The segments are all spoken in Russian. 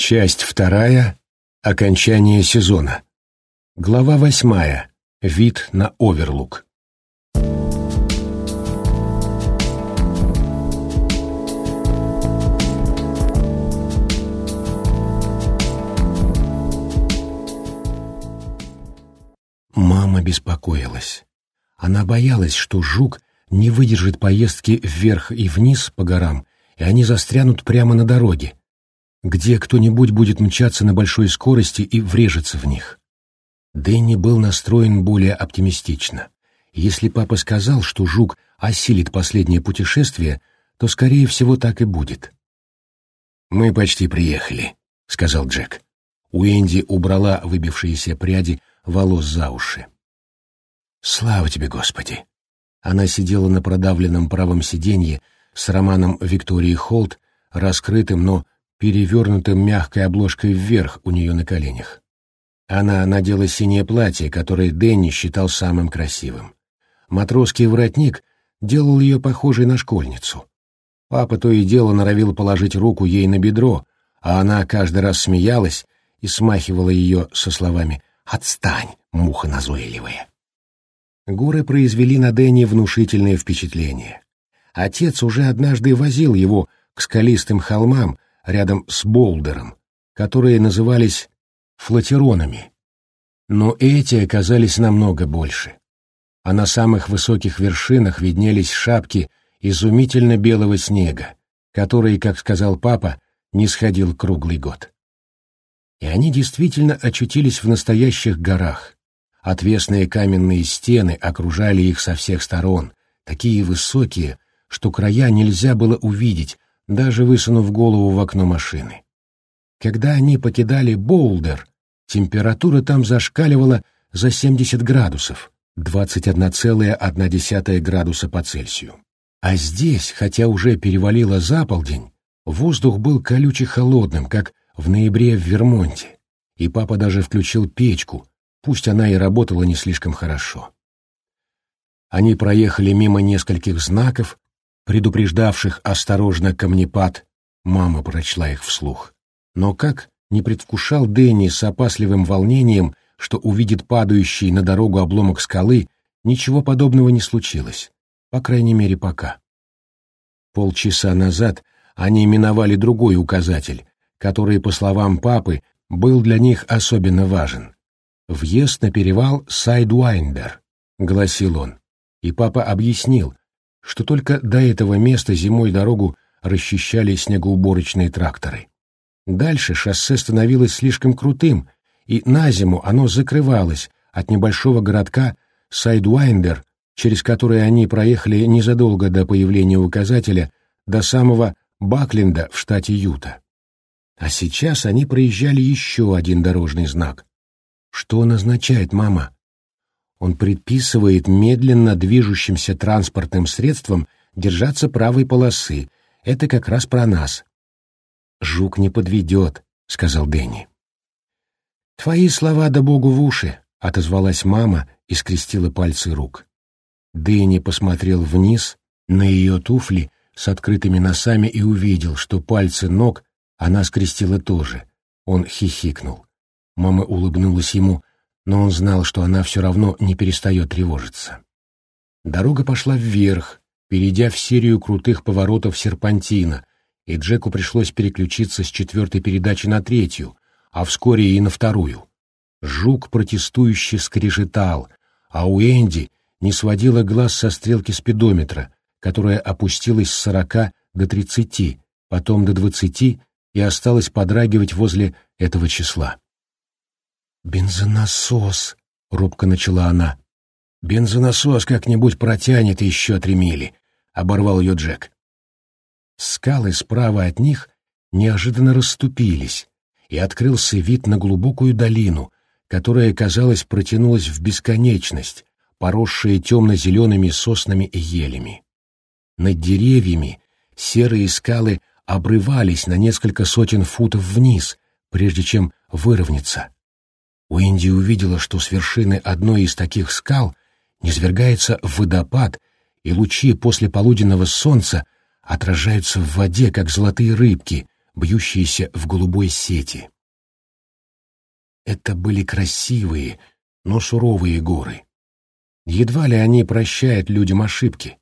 Часть вторая. Окончание сезона. Глава восьмая. Вид на Оверлук. Мама беспокоилась. Она боялась, что жук не выдержит поездки вверх и вниз по горам, и они застрянут прямо на дороге, где кто-нибудь будет мчаться на большой скорости и врежется в них. Дэнни был настроен более оптимистично. Если папа сказал, что жук осилит последнее путешествие, то, скорее всего, так и будет. «Мы почти приехали», — сказал Джек. Уэнди убрала выбившиеся пряди волос за уши. «Слава тебе, Господи!» Она сидела на продавленном правом сиденье с романом Виктории Холт, раскрытым, но перевернутым мягкой обложкой вверх у нее на коленях. Она надела синее платье, которое Дэнни считал самым красивым. Матросский воротник делал ее похожей на школьницу. Папа то и дело норовил положить руку ей на бедро, а она каждый раз смеялась и смахивала ее со словами «Отстань, муха назойливая». Горы произвели на Дэнни внушительное впечатление. Отец уже однажды возил его к скалистым холмам рядом с Болдером, которые назывались флатеронами. Но эти оказались намного больше. А на самых высоких вершинах виднелись шапки изумительно белого снега, который, как сказал папа, не сходил круглый год. И они действительно очутились в настоящих горах. Отвесные каменные стены окружали их со всех сторон, такие высокие, что края нельзя было увидеть, даже высунув голову в окно машины. Когда они покидали Боулдер, температура там зашкаливала за 70 градусов, 21,1 градуса по Цельсию. А здесь, хотя уже перевалило за полдень, воздух был колюче холодным, как в ноябре в Вермонте, и папа даже включил печку, пусть она и работала не слишком хорошо. Они проехали мимо нескольких знаков, предупреждавших осторожно камнепад, мама прочла их вслух. Но как не предвкушал Дэнни с опасливым волнением, что увидит падающий на дорогу обломок скалы, ничего подобного не случилось, по крайней мере пока. Полчаса назад они миновали другой указатель, который, по словам папы, был для них особенно важен. «Въезд на перевал Сайдуайндер», — гласил он, и папа объяснил, что только до этого места зимой дорогу расчищали снегоуборочные тракторы. Дальше шоссе становилось слишком крутым, и на зиму оно закрывалось от небольшого городка Сайдуайндер, через который они проехали незадолго до появления указателя, до самого Бакленда в штате Юта. А сейчас они проезжали еще один дорожный знак. Что он означает, мама? Он предписывает медленно движущимся транспортным средствам держаться правой полосы. Это как раз про нас. «Жук не подведет», — сказал Дэнни. «Твои слова да богу в уши», — отозвалась мама и скрестила пальцы рук. Дэнни посмотрел вниз на ее туфли с открытыми носами и увидел, что пальцы ног она скрестила тоже. Он хихикнул. Мама улыбнулась ему, но он знал, что она все равно не перестает тревожиться. Дорога пошла вверх, перейдя в серию крутых поворотов серпантина, и Джеку пришлось переключиться с четвертой передачи на третью, а вскоре и на вторую. Жук протестующе скрежетал, а у Энди не сводила глаз со стрелки спидометра, которая опустилась с сорока до тридцати, потом до двадцати и осталась подрагивать возле этого числа. «Бензонасос», — робко начала она. «Бензонасос как-нибудь протянет еще три мили», — оборвал ее Джек. Скалы справа от них неожиданно расступились, и открылся вид на глубокую долину, которая, казалось, протянулась в бесконечность, поросшая темно-зелеными соснами и елями. Над деревьями серые скалы обрывались на несколько сотен футов вниз, прежде чем выровняться. Уэнди увидела, что с вершины одной из таких скал низвергается водопад, и лучи после полуденного солнца отражаются в воде, как золотые рыбки, бьющиеся в голубой сети. Это были красивые, но суровые горы. Едва ли они прощают людям ошибки.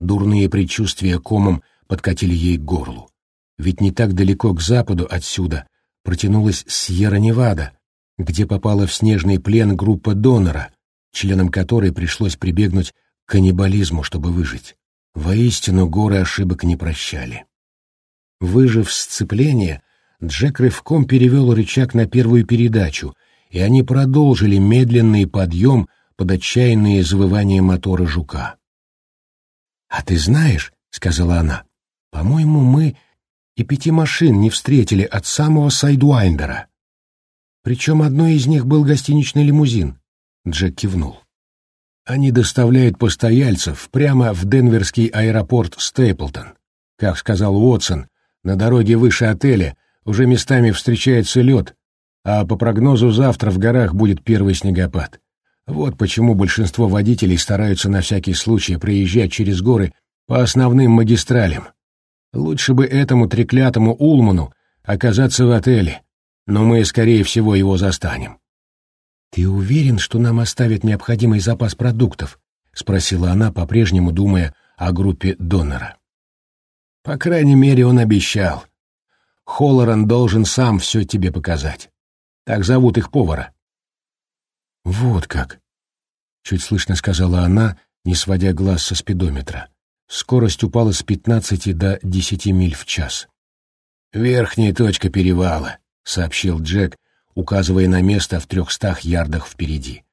Дурные предчувствия комом подкатили ей к горлу. Ведь не так далеко к западу отсюда протянулась Сьерра-Невада, где попала в снежный плен группа донора, членам которой пришлось прибегнуть к каннибализму, чтобы выжить. Воистину, горы ошибок не прощали. Выжав сцепление, Джек рывком перевел рычаг на первую передачу, и они продолжили медленный подъем под отчаянные завывания мотора жука. «А ты знаешь, — сказала она, — по-моему, мы и пяти машин не встретили от самого Сайдуайндера. Причем одной из них был гостиничный лимузин. Джек кивнул. Они доставляют постояльцев прямо в денверский аэропорт Стейплтон. Как сказал Уотсон, на дороге выше отеля уже местами встречается лед, а по прогнозу завтра в горах будет первый снегопад. Вот почему большинство водителей стараются на всякий случай проезжать через горы по основным магистралям. Лучше бы этому треклятому Улману оказаться в отеле, но мы, скорее всего, его застанем. «Ты уверен, что нам оставят необходимый запас продуктов?» — спросила она, по-прежнему думая о группе донора. «По крайней мере, он обещал. Холлоран должен сам все тебе показать. Так зовут их повара». «Вот как!» — чуть слышно сказала она, не сводя глаз со спидометра. Скорость упала с 15 до 10 миль в час. «Верхняя точка перевала», — сообщил Джек, указывая на место в трехстах ярдах впереди.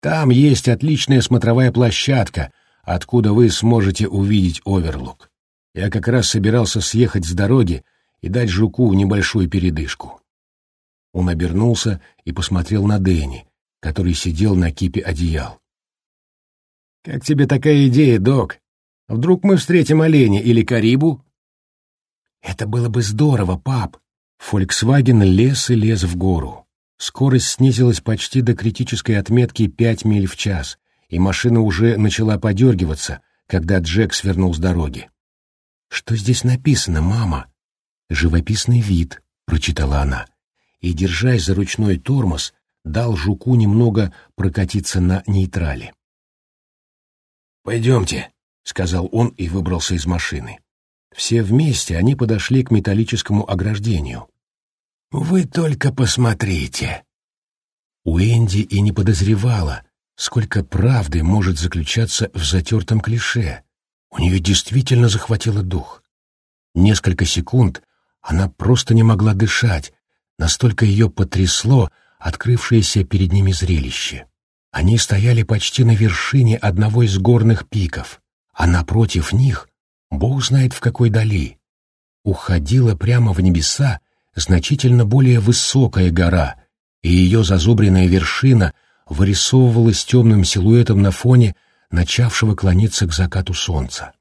«Там есть отличная смотровая площадка, откуда вы сможете увидеть оверлук. Я как раз собирался съехать с дороги и дать жуку небольшую передышку». Он обернулся и посмотрел на Дэнни, который сидел на кипе одеял. «Как тебе такая идея, док?» Вдруг мы встретим оленя или карибу?» «Это было бы здорово, пап!» Фольксваген лез и лез в гору. Скорость снизилась почти до критической отметки пять миль в час, и машина уже начала подергиваться, когда Джек свернул с дороги. «Что здесь написано, мама?» «Живописный вид», — прочитала она, и, держась за ручной тормоз, дал жуку немного прокатиться на нейтрале. «Пойдемте», — сказал он и выбрался из машины. Все вместе они подошли к металлическому ограждению. «Вы только посмотрите!» Уэнди и не подозревала, сколько правды может заключаться в затертом клише. У нее действительно захватило дух. Несколько секунд она просто не могла дышать, настолько ее потрясло открывшееся перед ними зрелище. Они стояли почти на вершине одного из горных пиков а напротив них, бог знает в какой дали, уходила прямо в небеса значительно более высокая гора, и ее зазубренная вершина вырисовывалась темным силуэтом на фоне начавшего клониться к закату солнца.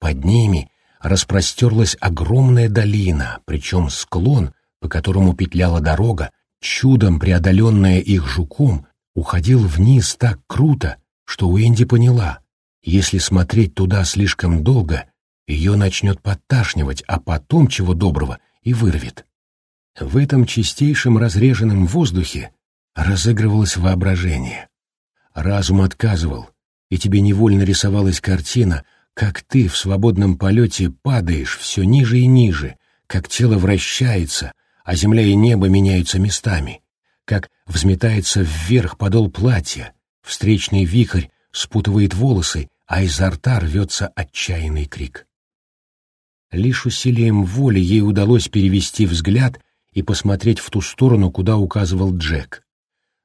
Под ними распростерлась огромная долина, причем склон, по которому петляла дорога, чудом преодоленная их жуком, уходил вниз так круто, что Уэнди поняла — если смотреть туда слишком долго, ее начнет подташнивать, а потом, чего доброго, и вырвет. В этом чистейшем разреженном воздухе разыгрывалось воображение. Разум отказывал, и тебе невольно рисовалась картина, как ты в свободном полете падаешь все ниже и ниже, как тело вращается, а земля и небо меняются местами, как взметается вверх подол платья, встречный вихрь спутывает волосы а изо рта рвется отчаянный крик. Лишь усилием воли ей удалось перевести взгляд и посмотреть в ту сторону, куда указывал Джек.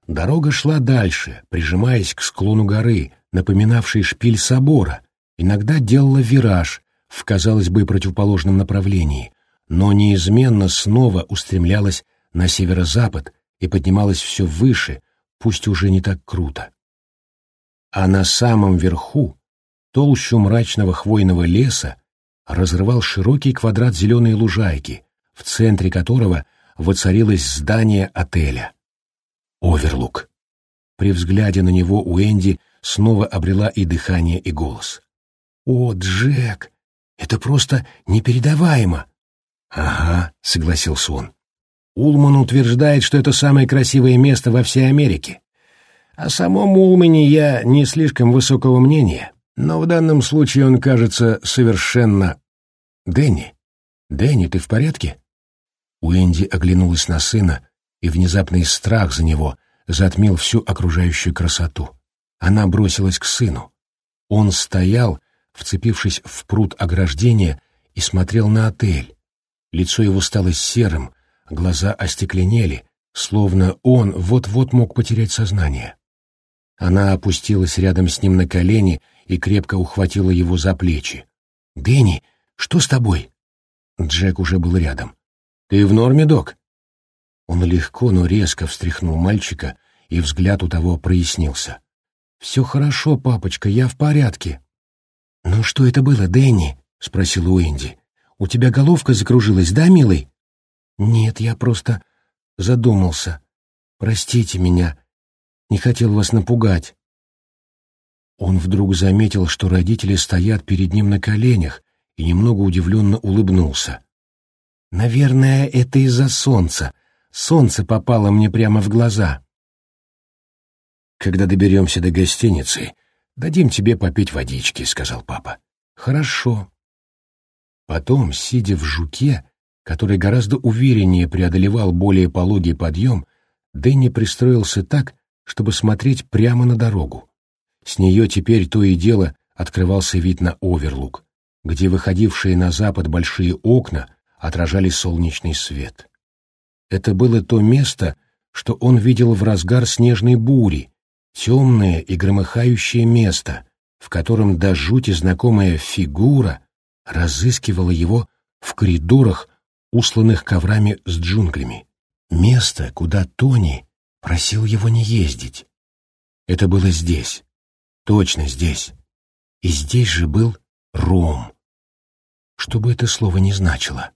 Дорога шла дальше, прижимаясь к склону горы, напоминавшей шпиль собора, иногда делала вираж в, казалось бы, противоположном направлении, но неизменно снова устремлялась на северо-запад и поднималась все выше, пусть уже не так круто. А на самом верху Толщу мрачного хвойного леса разрывал широкий квадрат зеленой лужайки, в центре которого воцарилось здание отеля. Оверлук. При взгляде на него Уэнди снова обрела и дыхание, и голос. «О, Джек, это просто непередаваемо! «Ага», — согласился он. «Улман утверждает, что это самое красивое место во всей Америке. О самом Улмане я не слишком высокого мнения, но в данном случае он кажется совершенно... Дэнни? Дэнни, ты в порядке?» Уэнди оглянулась на сына, и внезапный страх за него затмил всю окружающую красоту. Она бросилась к сыну. Он стоял, вцепившись в пруд ограждения, и смотрел на отель. Лицо его стало серым, глаза остекленели, словно он вот-вот мог потерять сознание. Она опустилась рядом с ним на колени и крепко ухватила его за плечи. «Дэнни, что с тобой?» Джек уже был рядом. «Ты в норме, док?» Он легко, но резко встряхнул мальчика, и взгляд у того прояснился. «Все хорошо, папочка, я в порядке». «Ну что это было, Дэнни?» — спросил Уэнди. «У тебя головка закружилась, да, милый?» «Нет, я просто задумался. Простите меня. Не хотел вас напугать». Он вдруг заметил, что родители стоят перед ним на коленях, и немного удивленно улыбнулся. «Наверное, это из-за солнца. Солнце попало мне прямо в глаза». «Когда доберемся до гостиницы, дадим тебе попить водички», — сказал папа. «Хорошо». Потом, сидя в жуке, который гораздо увереннее преодолевал более пологий подъем, Дэнни пристроился так, чтобы смотреть прямо на дорогу. С нее теперь то и дело открывался вид на Оверлук, где выходившие на запад большие окна отражали солнечный свет. Это было то место, что он видел в разгар снежной бури, темное и громыхающее место, в котором до жути знакомая фигура разыскивала его в коридорах, усланных коврами с джунглями. Место, куда Тони просил его не ездить. Это было здесь, точно здесь. И здесь же был Ром. Что бы это слово ни значило.